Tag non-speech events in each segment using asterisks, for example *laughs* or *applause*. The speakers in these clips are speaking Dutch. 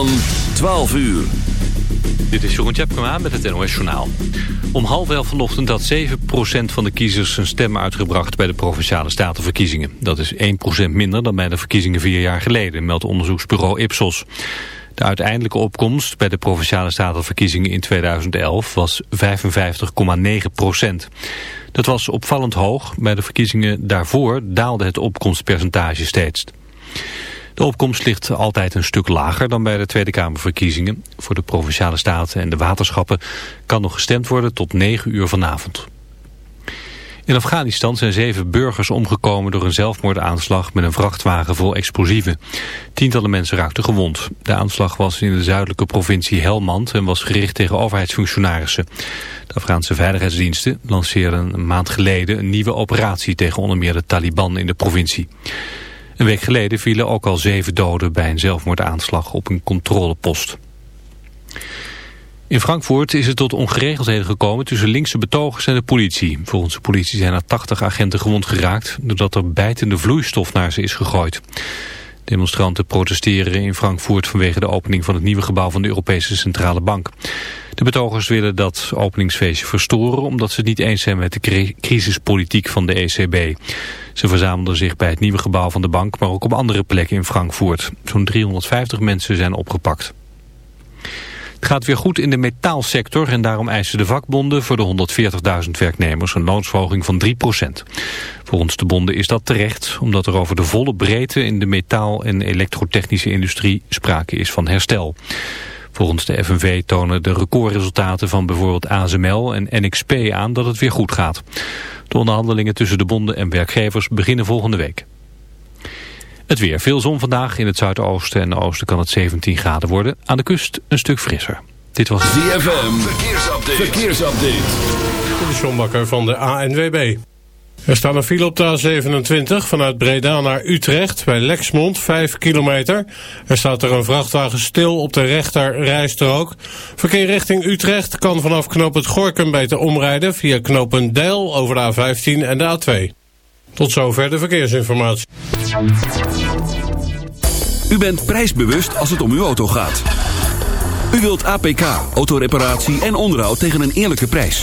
Van 12 uur. Dit is Jeroen Tjepkema met het NOS Journaal. Om half elf vanochtend had 7% van de kiezers zijn stem uitgebracht bij de Provinciale Statenverkiezingen. Dat is 1% minder dan bij de verkiezingen vier jaar geleden, meldt onderzoeksbureau Ipsos. De uiteindelijke opkomst bij de Provinciale Statenverkiezingen in 2011 was 55,9%. Dat was opvallend hoog. Bij de verkiezingen daarvoor daalde het opkomstpercentage steeds. De opkomst ligt altijd een stuk lager dan bij de Tweede Kamerverkiezingen. Voor de Provinciale Staten en de waterschappen kan nog gestemd worden tot 9 uur vanavond. In Afghanistan zijn zeven burgers omgekomen door een zelfmoordaanslag met een vrachtwagen vol explosieven. Tientallen mensen raakten gewond. De aanslag was in de zuidelijke provincie Helmand en was gericht tegen overheidsfunctionarissen. De Afghaanse veiligheidsdiensten lanceerden een maand geleden een nieuwe operatie tegen onder meer de Taliban in de provincie. Een week geleden vielen ook al zeven doden bij een zelfmoordaanslag op een controlepost. In Frankfurt is het tot ongeregeldheden gekomen tussen linkse betogers en de politie. Volgens de politie zijn er 80 agenten gewond geraakt... doordat er bijtende vloeistof naar ze is gegooid. Demonstranten protesteren in Frankfurt vanwege de opening van het nieuwe gebouw van de Europese Centrale Bank. De betogers willen dat openingsfeestje verstoren omdat ze het niet eens zijn met de crisispolitiek van de ECB. Ze verzamelden zich bij het nieuwe gebouw van de bank, maar ook op andere plekken in Frankfurt. Zo'n 350 mensen zijn opgepakt. Het gaat weer goed in de metaalsector en daarom eisen de vakbonden voor de 140.000 werknemers een loonsverhoging van 3%. Volgens de bonden is dat terecht, omdat er over de volle breedte in de metaal- en elektrotechnische industrie sprake is van herstel. Volgens de FNV tonen de recordresultaten van bijvoorbeeld ASML en NXP aan dat het weer goed gaat. De onderhandelingen tussen de bonden en werkgevers beginnen volgende week. Het weer. Veel zon vandaag. In het zuidoosten en oosten kan het 17 graden worden. Aan de kust een stuk frisser. Dit was ZFM. Verkeersupdate. Verkeersupdate. De Sjombakker van de ANWB. Er staat een file op de A27 vanuit Breda naar Utrecht bij Lexmond, 5 kilometer. Er staat er een vrachtwagen stil op de rechter rijstrook. Verkeer richting Utrecht kan vanaf knooppunt Gorkum beter omrijden via knooppunt Deil over de A15 en de A2. Tot zover de verkeersinformatie. U bent prijsbewust als het om uw auto gaat. U wilt APK, autoreparatie en onderhoud tegen een eerlijke prijs.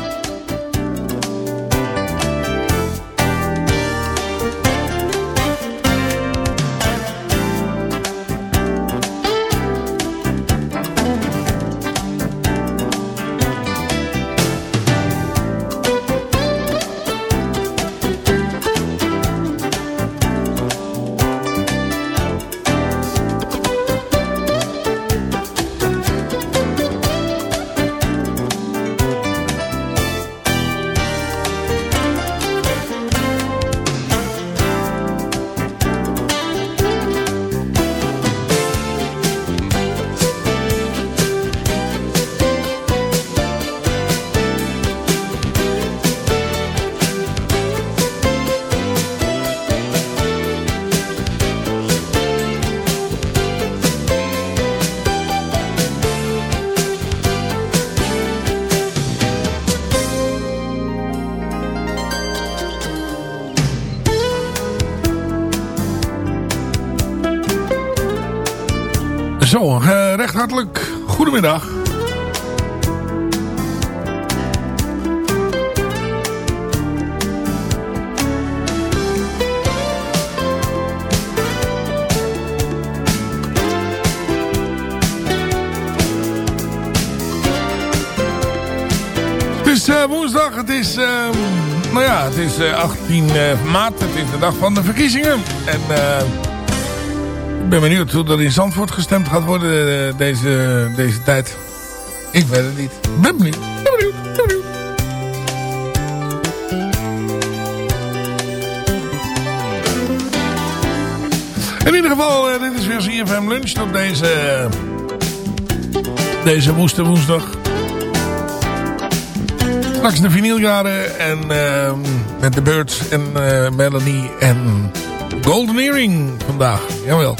Goedemiddag. Het is uh, woensdag, het is, uh, nou ja, het is 18 maart, het is de dag van de verkiezingen. En ik ben benieuwd hoe er in Zandvoort gestemd gaat worden uh, deze, deze tijd. Ik weet het niet. Ben benieuwd. Ben. In ieder geval, uh, dit is weer CFM Lunch op deze, deze woeste woensdag. Straks de vinyljaren en uh, met de Birds en Melanie en Golden Earring vandaag. Jawel.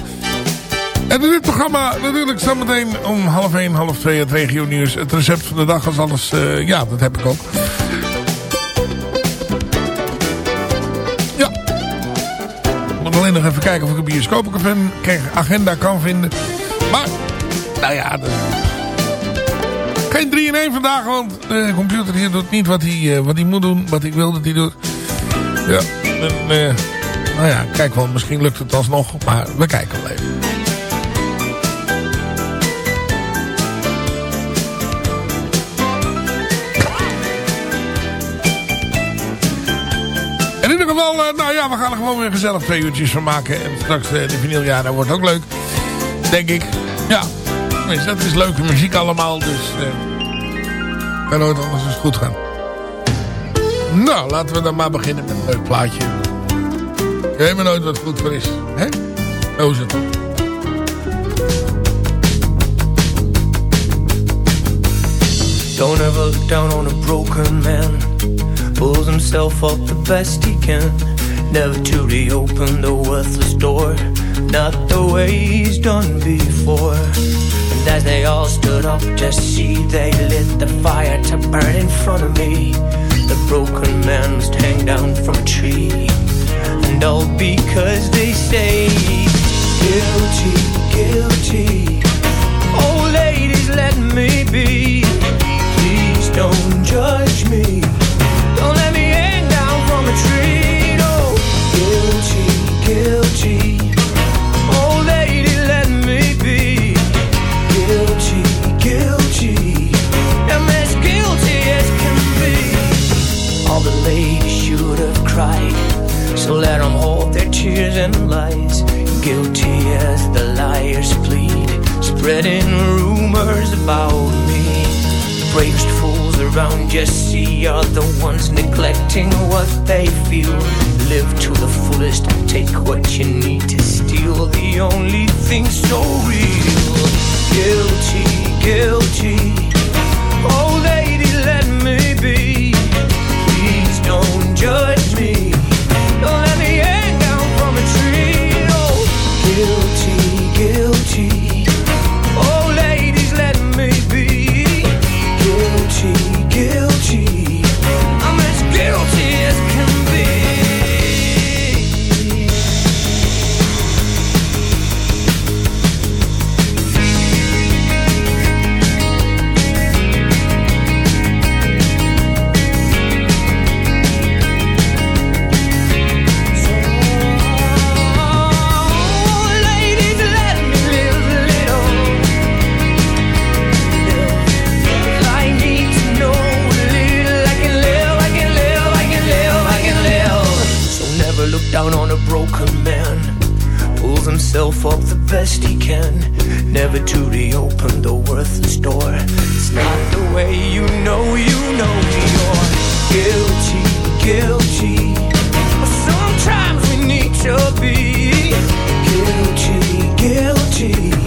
En in dit programma natuurlijk zometeen om half 1, half 2 het regio nieuws. Het recept van de dag als alles, uh, ja dat heb ik ook. Ja. Moet alleen nog even kijken of ik een bioscoopagenda kan vinden. Maar, nou ja, geen 3 in 1 vandaag, want de computer hier doet niet wat hij, uh, wat hij moet doen, wat ik wil dat hij doet. Ja, en, uh, nou ja, kijk wel, misschien lukt het alsnog, maar we kijken wel even. Uh, nou ja, we gaan er gewoon weer gezellig twee van maken. En straks uh, de vinyljaren wordt ook leuk. Denk ik. Ja, dat is leuke muziek allemaal. Dus uh, kan nooit anders eens goed gaan. Nou, laten we dan maar beginnen met een leuk plaatje. Je weet maar nooit wat goed voor is. Hè? Zo is het. Don't ever look down on a broken man. Pulls himself up the best he can. Never to reopen the worthless door. Not the way he's done before. And as they all stood up to see, they lit the fire to burn in front of me. The broken man must hang down from a tree. And all because they say, guilty, guilty. Oh, ladies, let me be. Please don't judge me. Tears and lies. Guilty as the liars plead. Spreading rumors about me. Bravest fools around just see are the ones neglecting what they feel. Live to the fullest, take what you need to steal. The only thing so real. Guilty, guilty. Oh, lady, let me best he can, never to reopen the worthless door. It's not the way you know you know you're guilty, guilty. Sometimes we need to be guilty, guilty.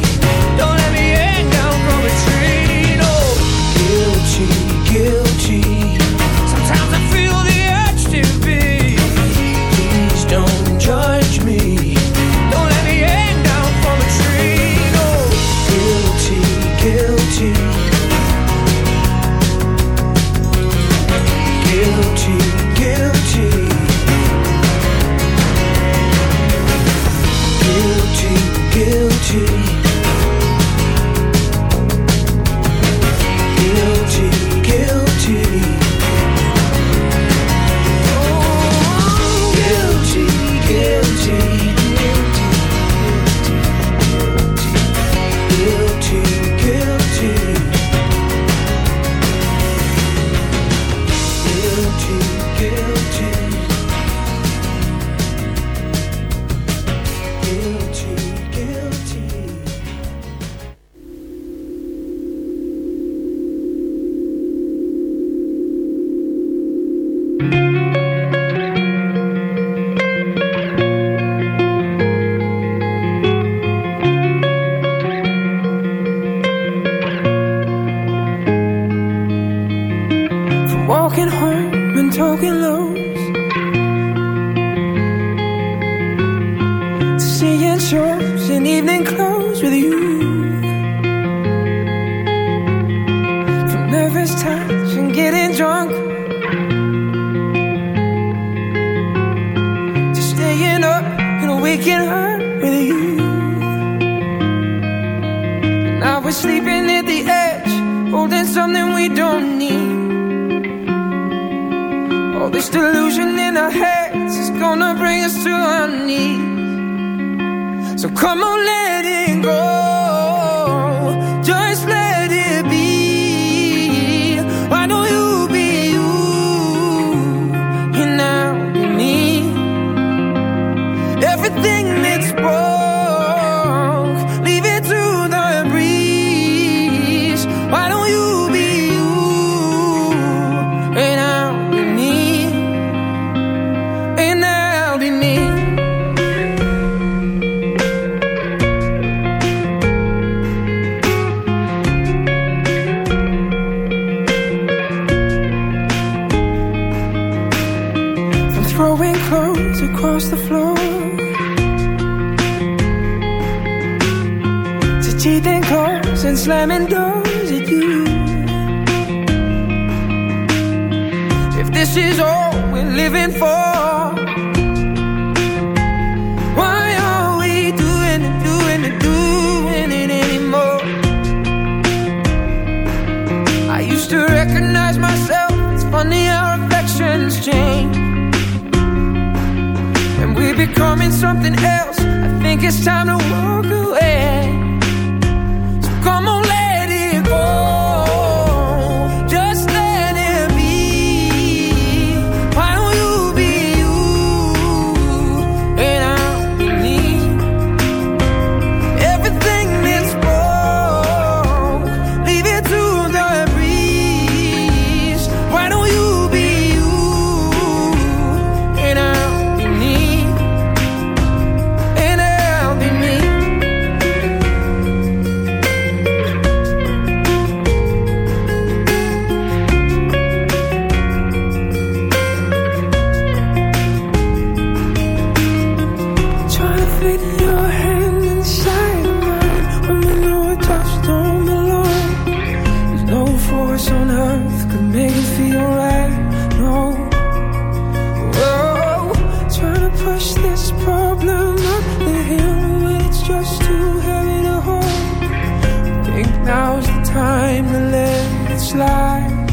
slide.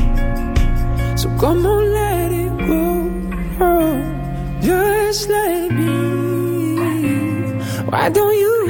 So come on, let it go. Oh, just let me. Why don't you?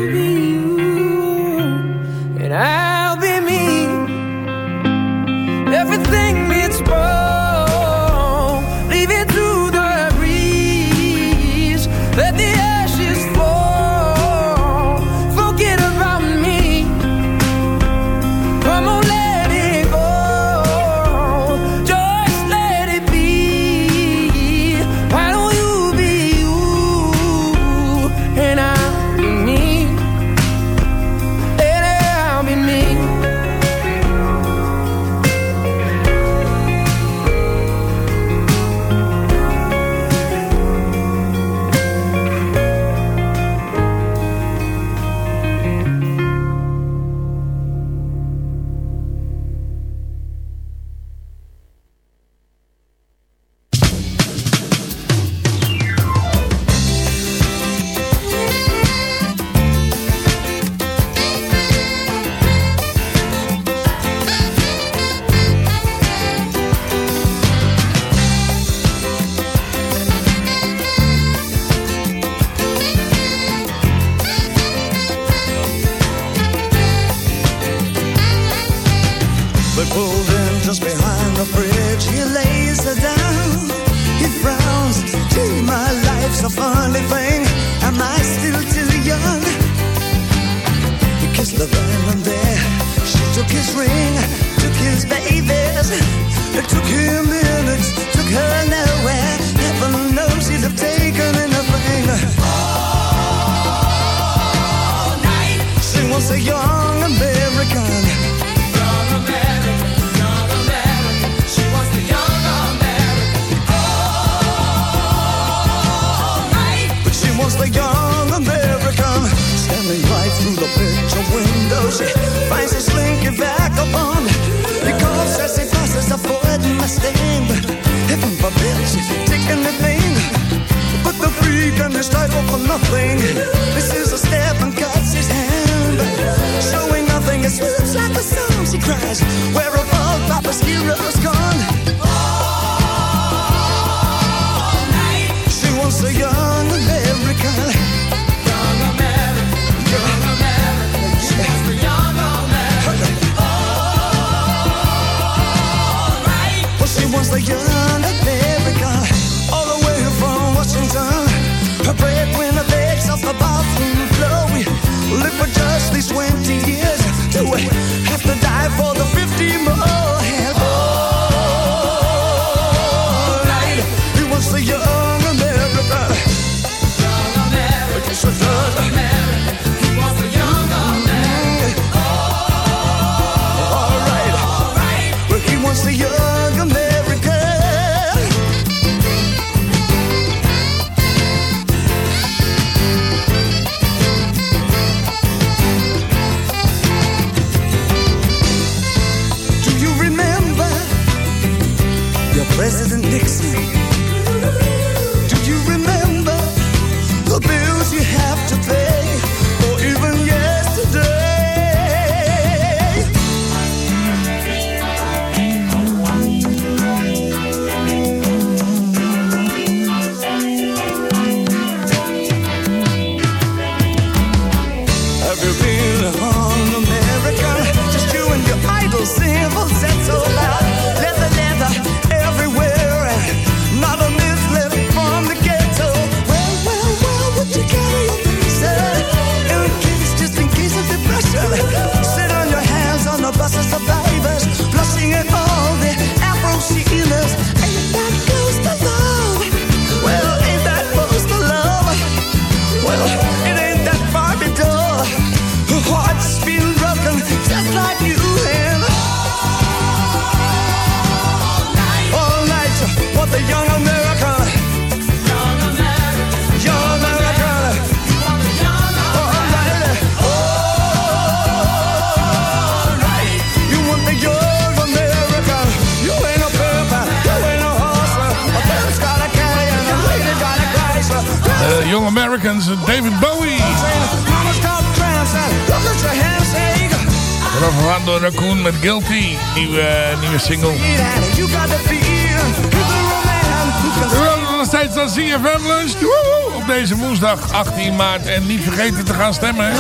18 maart. En niet vergeten te gaan stemmen.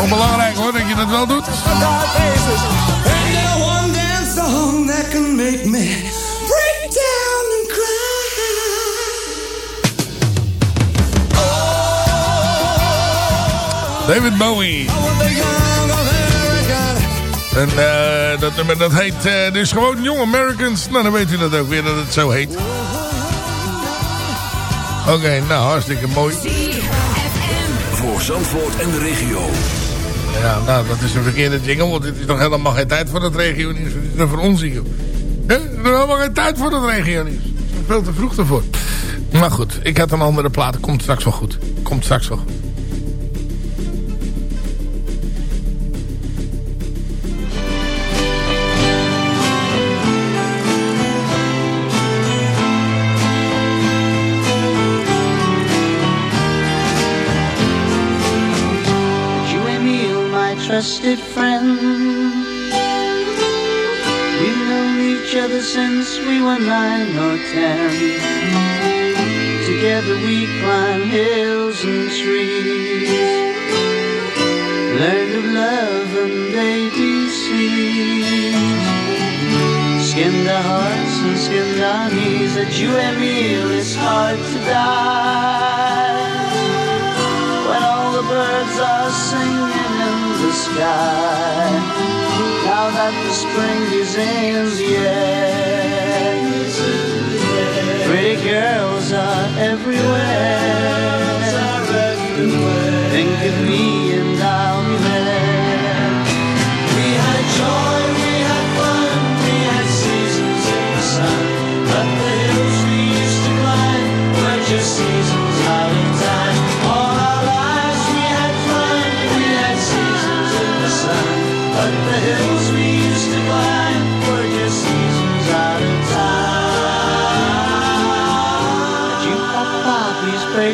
Onbelangrijk hoor, dat je dat wel doet. David Bowie. En eh, dat heet eh, dus gewoon Young Americans. Nou, dan weet u dat ook weer dat het zo heet. Oké, nou hartstikke mooi. Voor Zandvoort en de regio. Ja, nou dat is een verkeerde ding, want dit is nog helemaal geen tijd voor het regio nieuws. Dit is nog voor ons hier. He? Er is helemaal geen tijd voor het regio nieuws. Veel te vroeg ervoor. Maar goed, ik had een andere plaat. Komt straks wel goed. Komt straks wel goed. trusted friend. We've known each other since we were nine or ten. Together we climb hills and trees, learned of love and ABCs. Skinned our hearts and skinned our knees. At you and me, it's hard to die when all the birds are singing sky. Now that the spring is in the air, pretty girls are everywhere.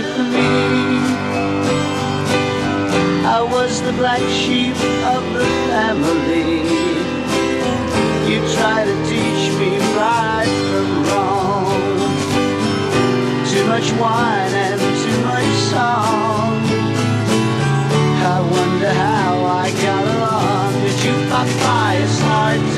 For me? I was the black sheep of the family. You try to teach me right from wrong. Too much wine and too much song. I wonder how I got along. Did you hard to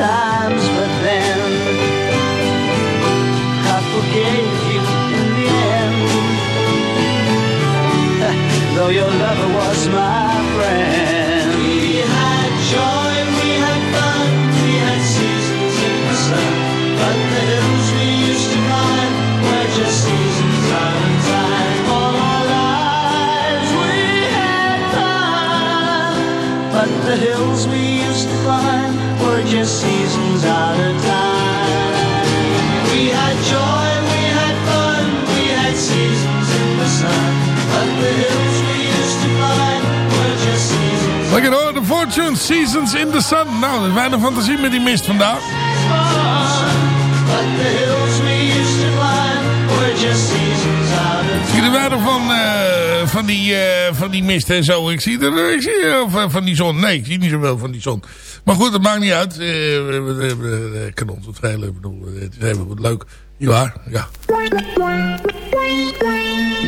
times, but then I forgave you in the end. *laughs* Though your lover was my friend. We had joy, we had fun, we had seasons in the sun. But the hills we used to climb were just seasons out of time. All our lives we had fun. But the hills we just seasons out of time. We had joy, we had fun, we had seasons in the sun. But the hills we used to climb were just seasons Lekker hoor, The Fortune, Seasons in the Sun. Nou, is weinig fantasie met die mist vandaag. Ik zie er weinig van, eh, van, die, eh, van die mist en zo. Ik zie er ik zie, eh, van die zon. Nee, ik zie niet zoveel van die zon. Maar goed, dat maakt niet uit. Eh, we, kunnen ons het. Ik bedoel, het is even goed leuk. Niet waar? Ja.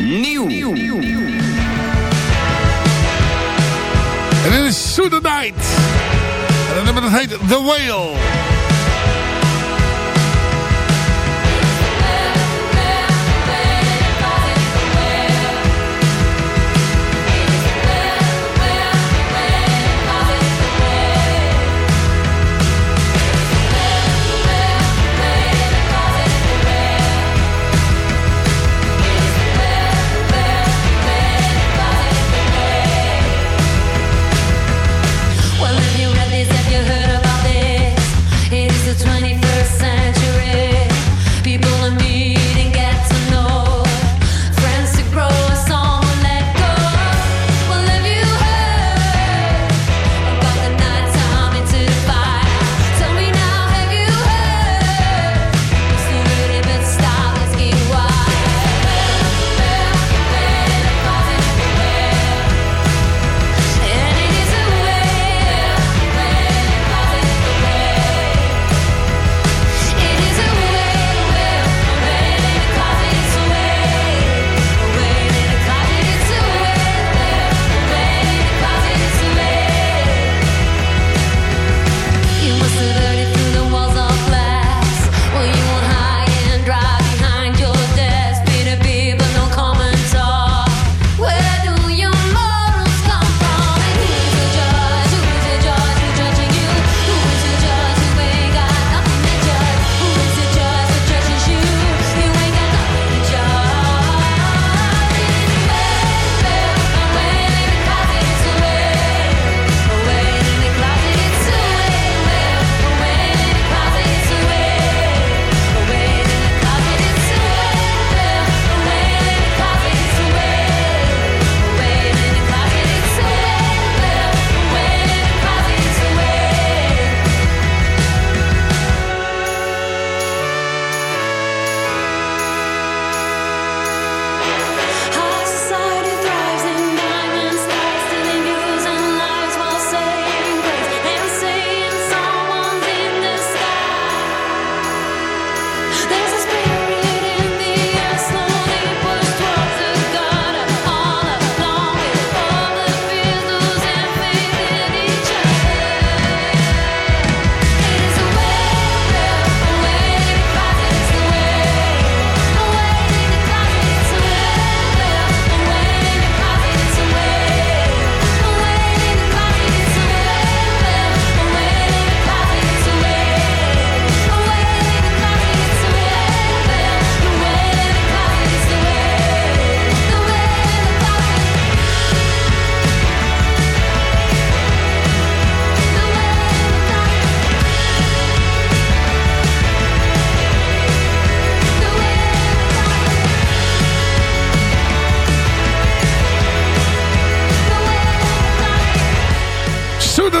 Nieuw. En dit is Sue the Night. En dat nummer dat heet The Whale.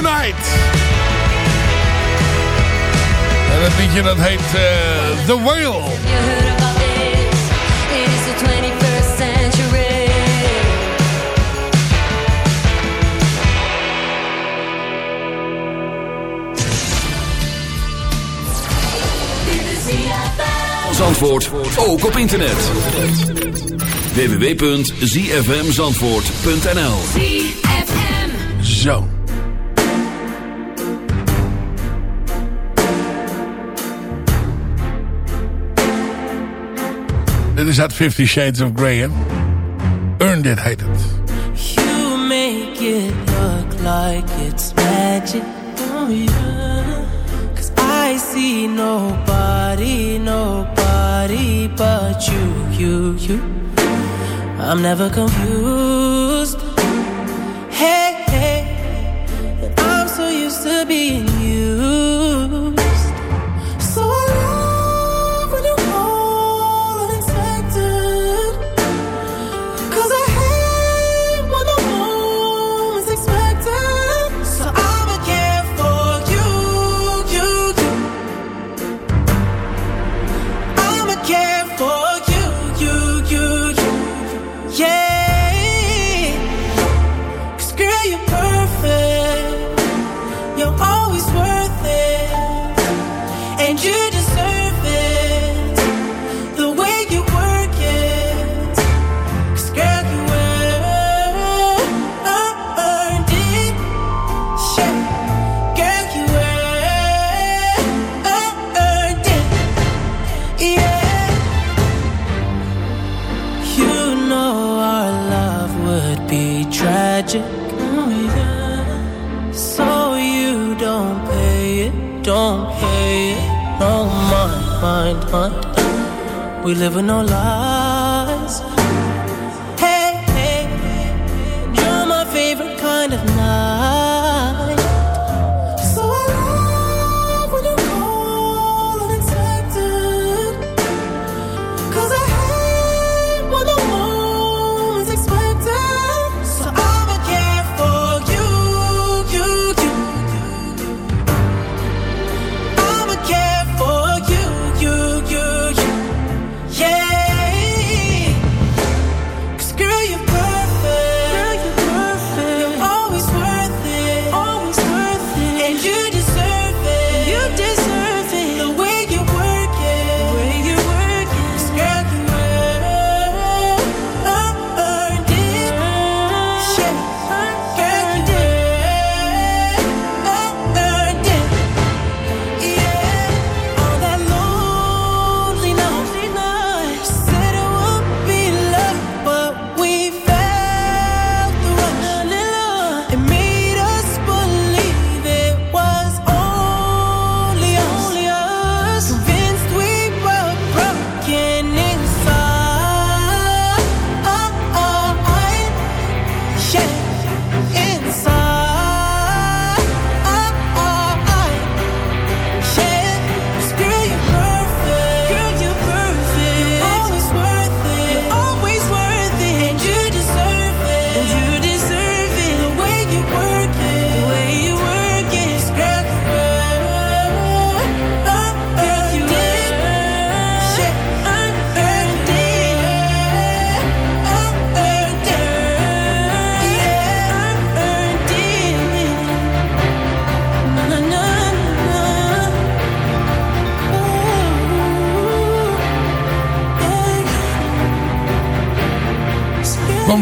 Night. En het liedje dat heet eh, The Whale. It is the 21st century. Zandvoort ook op internet. www.zfmzandvoort.nl Zo. Dit is uit Fifty Shades of Grey, hè? Earned It heet het. You make it look like it's magic. Oh yeah. Cause I see nobody, nobody but you, you, you. I'm never confused. Hey, hey. I'm so used to being Oh. So you don't pay it, don't pay it. No mind, mind, mind. We live with no lies.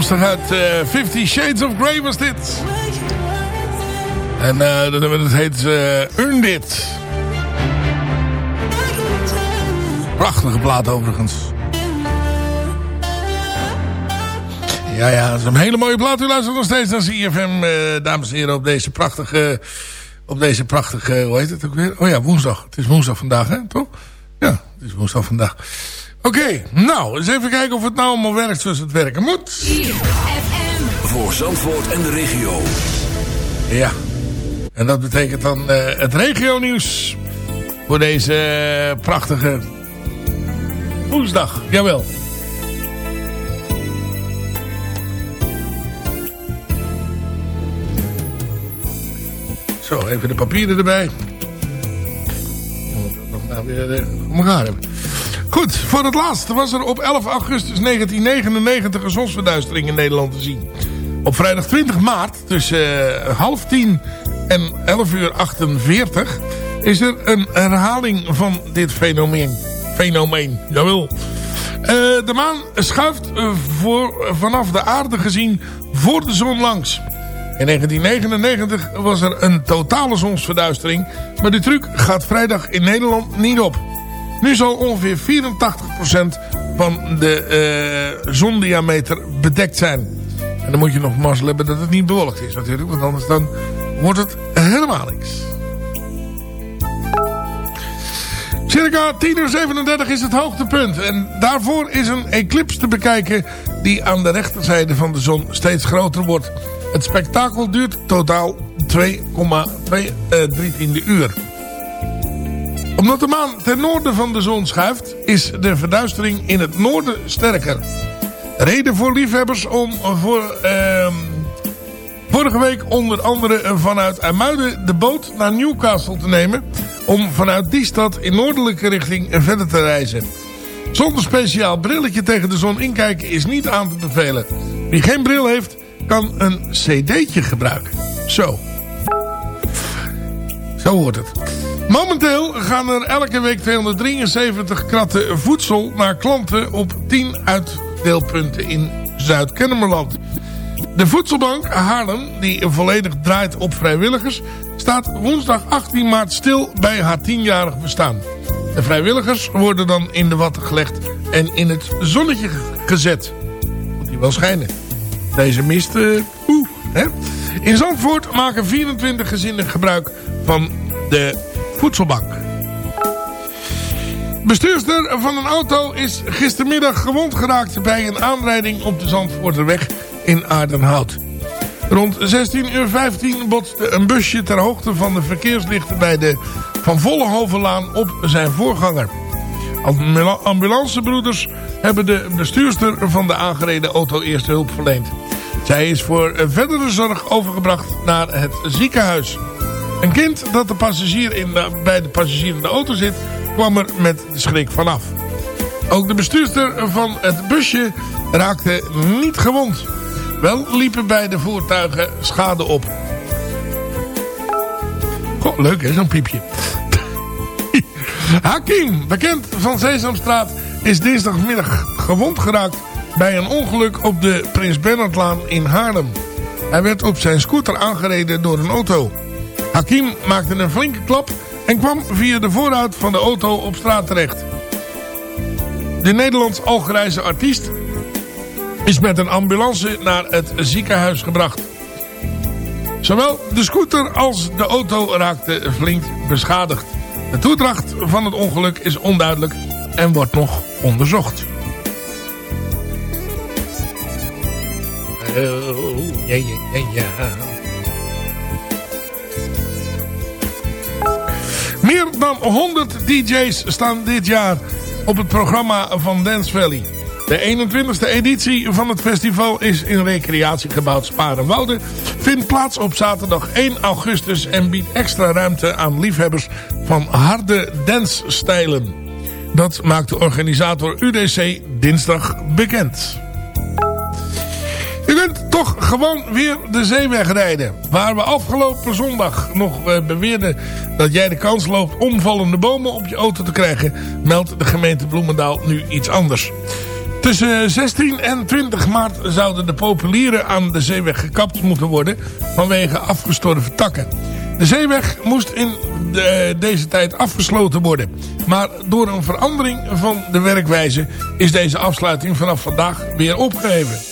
Komstig uit eh, Fifty Shades of Grey was dit. En eh, dat, heet eh Earned It. Prachtige plaat overigens. Ja, ja, dat is een hele mooie plaat. U luistert nog steeds naar CFM, eh dames en heren, op deze prachtige... Op deze prachtige, hoe heet het ook weer? Oh ja, woensdag. Het is woensdag vandaag, hè? Toch? Ja, het is woensdag vandaag. Oké, nou, eens even kijken of het nou allemaal werkt zoals het werken moet. Voor Zandvoort en de regio. Ja, en dat betekent dan eh, het regio-nieuws voor deze eh, prachtige woensdag. Jawel. Zo, even de papieren erbij. Moet dat nog nou weer eh, om elkaar hebben. Goed, voor het laatst was er op 11 augustus 1999 een zonsverduistering in Nederland te zien. Op vrijdag 20 maart tussen eh, half tien en 11 uur 48 is er een herhaling van dit fenomeen. Fenomeen, jawel. Eh, de maan schuift eh, vanaf de aarde gezien voor de zon langs. In 1999 was er een totale zonsverduistering, maar de truc gaat vrijdag in Nederland niet op. Nu zal ongeveer 84% van de eh, zondiameter bedekt zijn. En dan moet je nog mazzel hebben dat het niet bewolkt is natuurlijk, want anders dan wordt het helemaal niks. Circa 10 uur 37 is het hoogtepunt. En daarvoor is een eclipse te bekijken die aan de rechterzijde van de zon steeds groter wordt. Het spektakel duurt totaal 2,23 uur. Omdat de maan ten noorden van de zon schuift, is de verduistering in het noorden sterker. Reden voor liefhebbers om voor, ehm, vorige week onder andere vanuit IJmuiden de boot naar Newcastle te nemen... om vanuit die stad in noordelijke richting verder te reizen. Zonder speciaal brilletje tegen de zon inkijken is niet aan te bevelen. Wie geen bril heeft, kan een cd'tje gebruiken. Zo. Zo wordt het. Momenteel gaan er elke week 273 kratten voedsel naar klanten op 10 uitdeelpunten in Zuid-Kennemerland. De voedselbank Haarlem, die volledig draait op vrijwilligers, staat woensdag 18 maart stil bij haar 10-jarig bestaan. De vrijwilligers worden dan in de watten gelegd en in het zonnetje gezet. Moet die wel schijnen. Deze mist, eh, oeh, hè? In Zandvoort maken 24 gezinnen gebruik van de voedselbank. Bestuurster van een auto is gistermiddag gewond geraakt bij een aanrijding op de Zandvoorterweg in Aardenhout. Rond 16.15 uur botste een busje ter hoogte van de verkeerslichten bij de Van Vollenhovenlaan op zijn voorganger. Ambula- Ambulancebroeders hebben de bestuurster van de aangereden auto eerste hulp verleend. Zij is voor verdere zorg overgebracht naar het ziekenhuis. Een kind dat de passagier in de, bij de passagier in de auto zit, kwam er met de schrik vanaf. Ook de bestuurster van het busje raakte niet gewond. Wel liepen beide voertuigen schade op. Goh, leuk hè, zo'n piepje. *laughs* Hakim, bekend van Sesamstraat, is dinsdagmiddag gewond geraakt bij een ongeluk op de Prins Bernhardlaan in Haarlem. Hij werd op zijn scooter aangereden door een auto. Hakim maakte een flinke klap en kwam via de voorruit van de auto op straat terecht. De Nederlands-Algerijnse artiest is met een ambulance naar het ziekenhuis gebracht. Zowel de scooter als de auto raakten flink beschadigd. De toedracht van het ongeluk is onduidelijk en wordt nog onderzocht. Oh, Meer dan 100 DJ's staan dit jaar op het programma van Dance Valley. De 21ste editie van het festival is in recreatiegebouw Sparenwoude. Vindt plaats op zaterdag 1 augustus en biedt extra ruimte aan liefhebbers van harde dancestijlen. Dat maakt de organisator UDC dinsdag bekend. Toch gewoon weer de zeeweg rijden. Waar we afgelopen zondag nog eh, beweerden dat jij de kans loopt omvallende bomen op je auto te krijgen, meldt de gemeente Bloemendaal nu iets anders. Tussen 16 en 20 maart zouden de populieren aan de zeeweg gekapt moeten worden vanwege afgestorven takken. De zeeweg moest in de- deze tijd afgesloten worden. Maar door een verandering van de werkwijze is deze afsluiting vanaf vandaag weer opgeheven.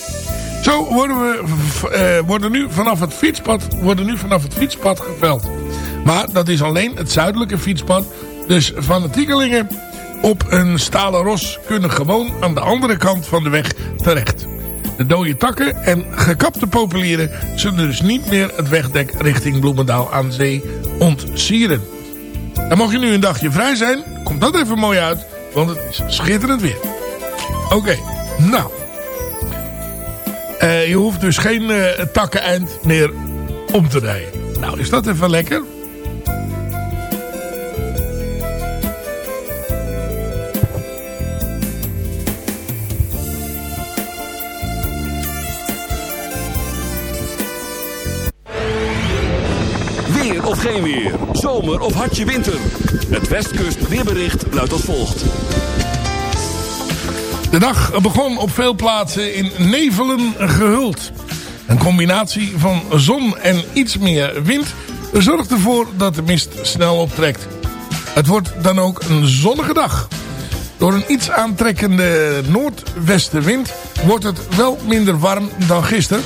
Zo worden, we, eh, worden, nu vanaf het fietspad, worden nu vanaf het fietspad geveld. Maar dat is alleen het zuidelijke fietspad. Dus fanatiekelingen op een stalen ros kunnen gewoon aan de andere kant van de weg terecht. De dode takken en gekapte populieren zullen dus niet meer het wegdek richting Bloemendaal aan zee ontsieren. En mocht je nu een dagje vrij zijn, komt dat even mooi uit, want het is schitterend weer. Oké, nou. Eh, je hoeft dus geen eh takkeneind meer om te rijden. Nou, is dat even lekker? Weer of geen weer. Zomer of hartje winter. Het Westkust weerbericht luidt als volgt. De dag begon op veel plaatsen in nevelen gehuld. Een combinatie van zon en iets meer wind zorgt ervoor dat de mist snel optrekt. Het wordt dan ook een zonnige dag. Door een iets aantrekkende noordwestenwind wordt het wel minder warm dan gisteren.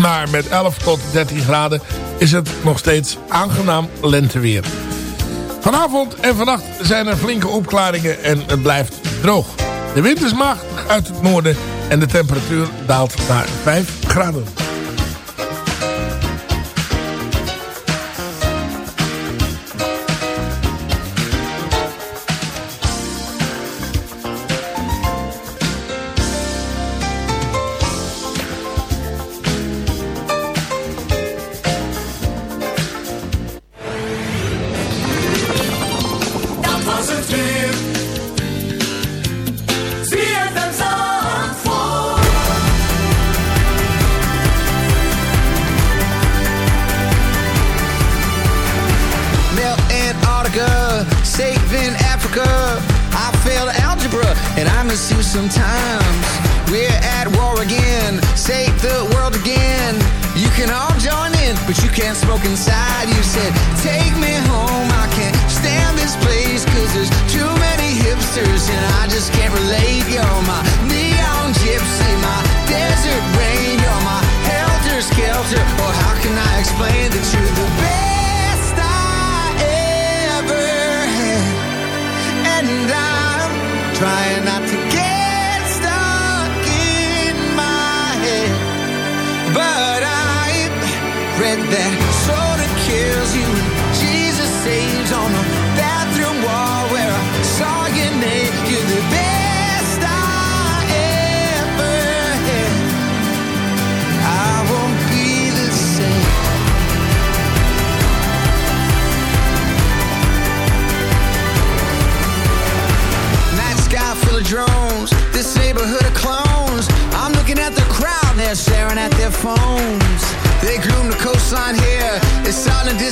Maar met 11 tot 13 graden is het nog steeds aangenaam lenteweer. Vanavond en vannacht zijn er flinke opklaringen en het blijft droog. De wind is machtig uit het noorden en de temperatuur daalt naar 5 graden. Sometimes. Phones. They groom the coastline here, it's starting to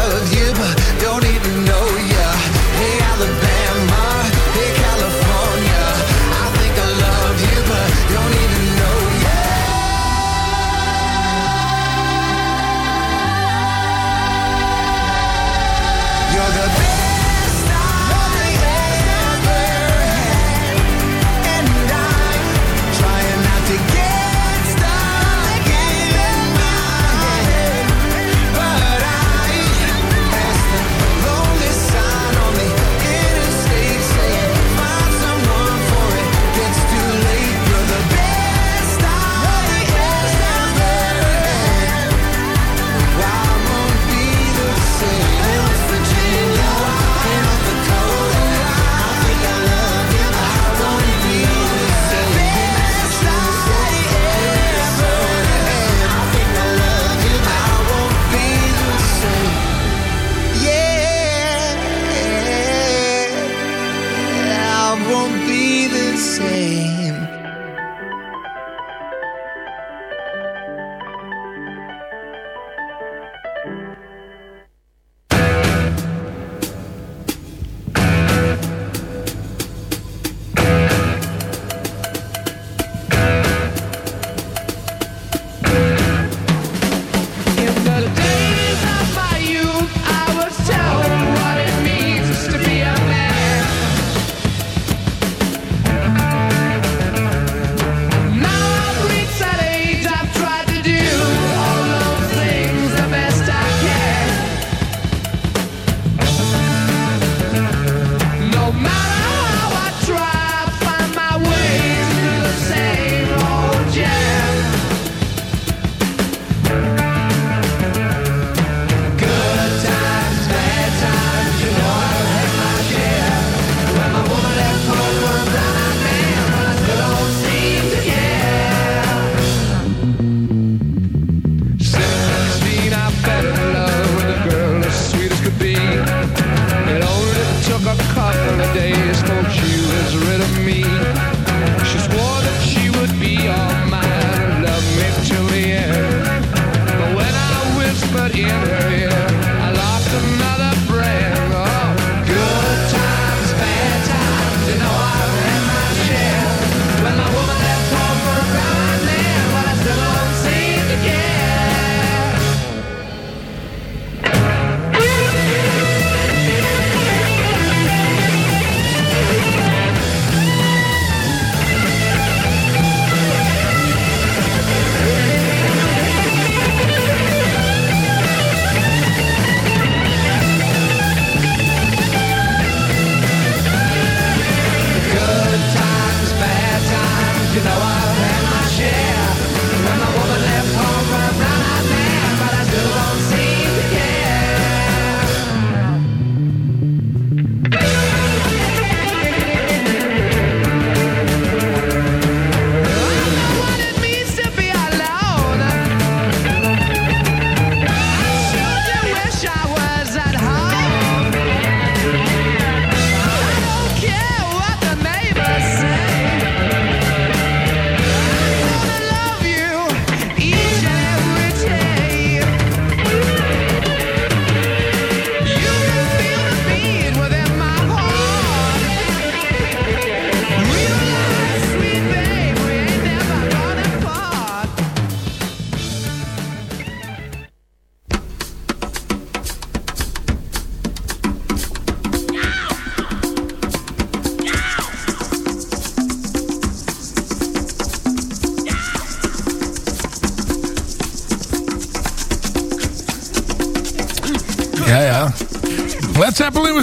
say.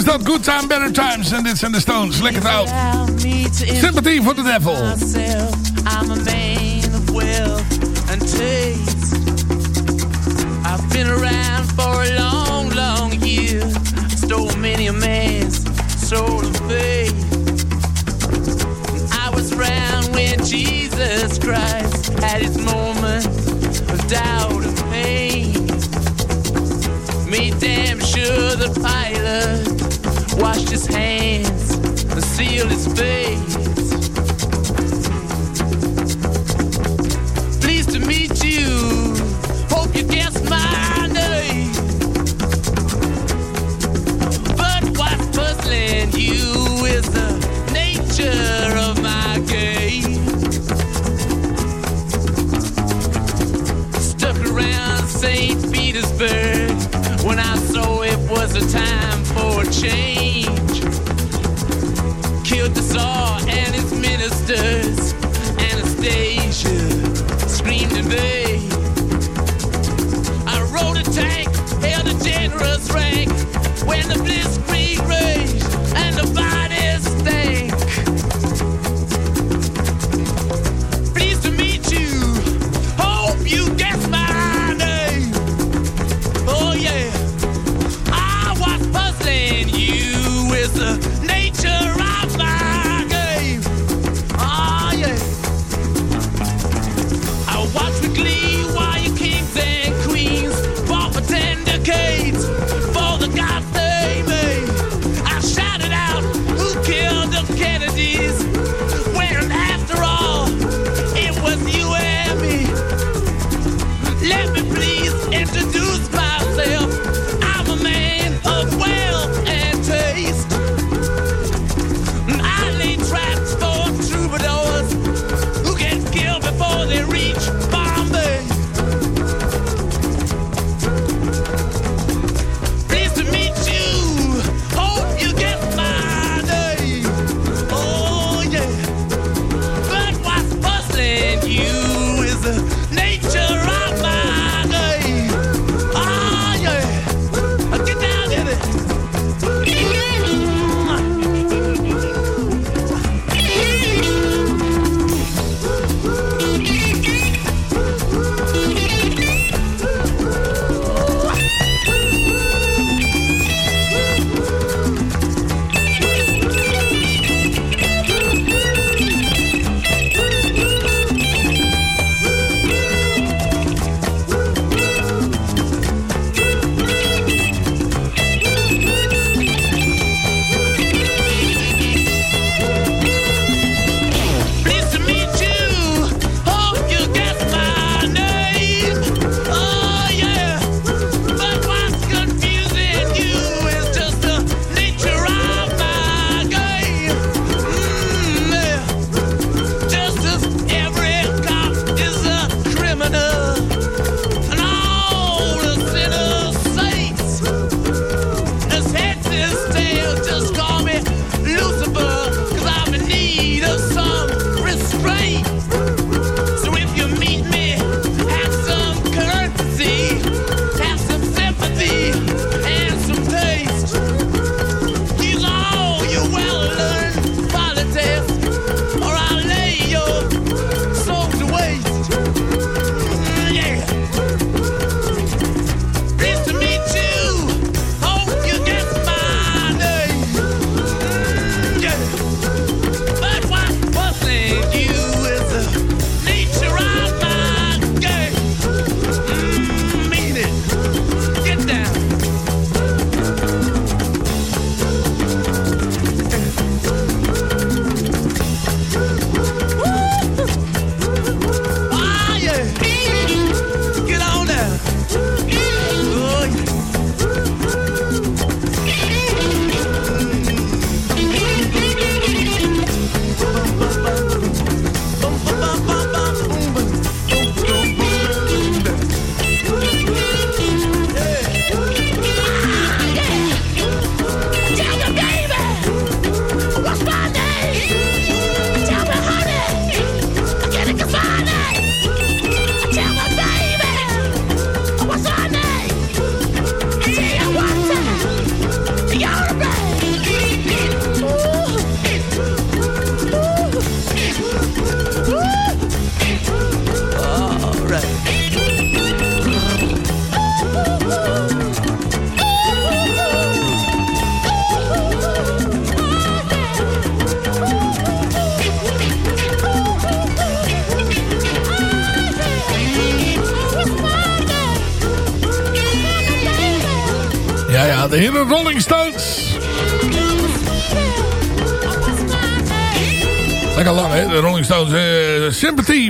dat Good Time Better Times. En dit zijn de Stones. Lekker oud. Sympathy for the Devil. I'm a man of wealth and taste. I've been around for a long, long year. Stole many a man's soul of faith. I was around when Jesus Christ had his moment of doubt and pain. Made damn sure the pilot washed his hands and sealed his face.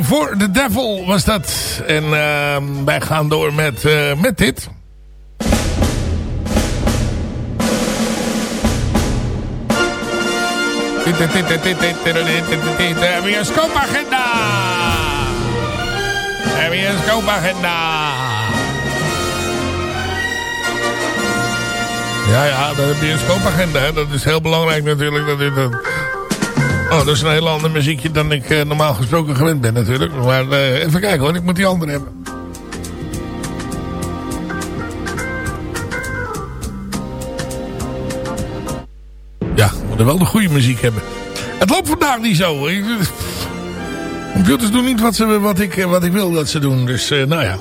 For the Devil was dat. En ehm, wij gaan door met, eh, met dit. De bioscoopagenda. De bioscoopagenda. Ja, ja, de bioscoopagenda. Dat is heel belangrijk natuurlijk. Dat dat... Oh, dat is een heel ander muziekje dan ik eh, normaal gesproken gewend ben natuurlijk. Maar eh, even kijken hoor, ik moet die andere hebben. Ja, we moeten wel de goede muziek hebben. Het loopt vandaag niet zo. *laughs* Computers doen niet wat, ze, wat, ik, wat ik wil dat ze doen. Dus eh, nou ja.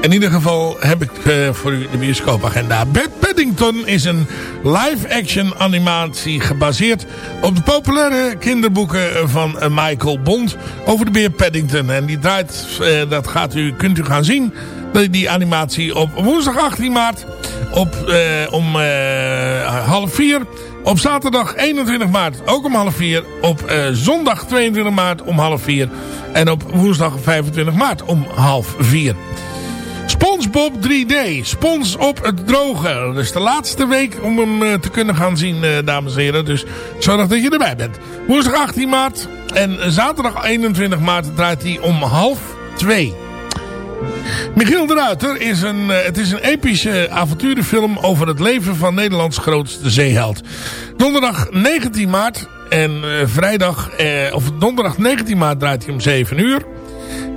In ieder geval heb ik voor u de bioscoopagenda. Bad Paddington is een live-action animatie gebaseerd op de populaire kinderboeken van eh, Michael Bond over de beer Paddington. En die draait, eh, dat gaat u, kunt u gaan zien, die, die animatie op woensdag 18 maart op, eh, om eh, half vier. Op zaterdag 21 maart ook om half vier. Op eh, zondag 22 maart om half vier. En op woensdag 25 maart om half vier. SpongeBob 3D. Spons op het droge. Dus de laatste week om hem eh, te kunnen gaan zien, eh, dames en heren. Dus zorg dat je erbij bent. Woensdag 18 maart en zaterdag 21 maart draait hij om half twee. Michiel de Ruiter is een, eh, het is een epische avonturenfilm over het leven van Nederlands grootste zeeheld. Donderdag 19 maart en vrijdag, of donderdag 19 maart draait hij om 7 uur.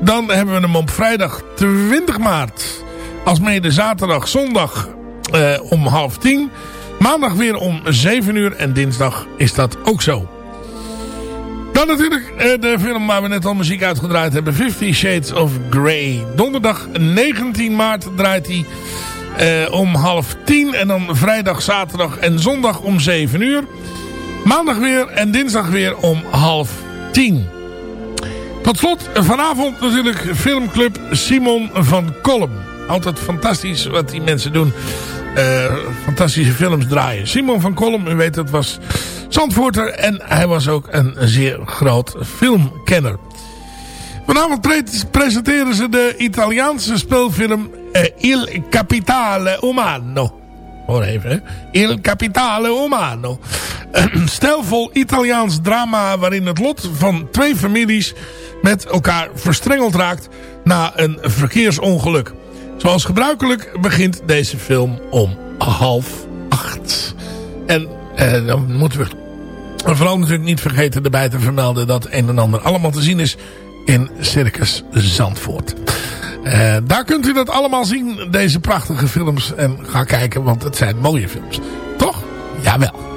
Dan hebben we hem op vrijdag 20 maart. Als mede zaterdag, zondag eh, om half 10. Maandag weer om 7 uur en dinsdag is dat ook zo. Dan natuurlijk eh, de film waar we net al muziek uitgedraaid hebben. Fifty Shades of Grey. Donderdag 19 maart draait hij eh, om half 10. En dan vrijdag, zaterdag en zondag om 7 uur. Maandag weer en dinsdag weer om half 10. Tot slot vanavond natuurlijk filmclub Simon van Kolm. Altijd fantastisch wat die mensen doen. Eh, fantastische films draaien. Simon van Kolm, u weet het, was Zandvoorter. En hij was ook een zeer groot filmkenner. Vanavond pre presenteren ze de Italiaanse speelfilm eh, Il Capitale Umano. Hoor even, hè. Il Capitale Umano. Een *clears throat* stijlvol Italiaans drama waarin het lot van twee families met elkaar verstrengeld raakt na een verkeersongeluk. Zoals gebruikelijk begint deze film om half acht. En eh, dan moeten we vooral natuurlijk niet vergeten erbij te vermelden dat een en ander allemaal te zien is in Circus Zandvoort. Eh, daar kunt u dat allemaal zien, deze prachtige films. En ga kijken, want het zijn mooie films. Toch? Jawel.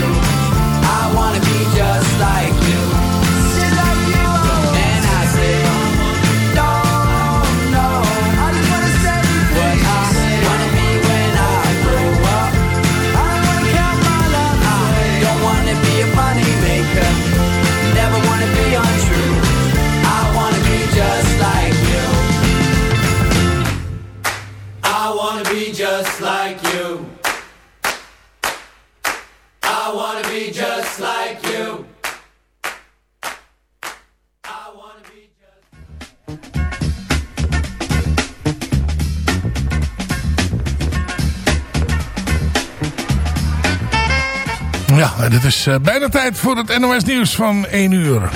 Het is eh, bijna tijd voor het NOS nieuws van 1 uur.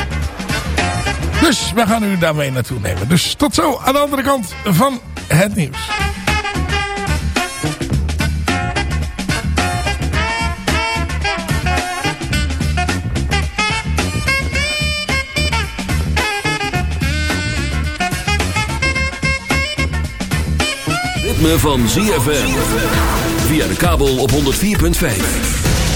Dus we gaan u daarmee naartoe nemen. Dus tot zo aan de andere kant van het nieuws. Ritme van ZFM. Via de kabel op 104.5.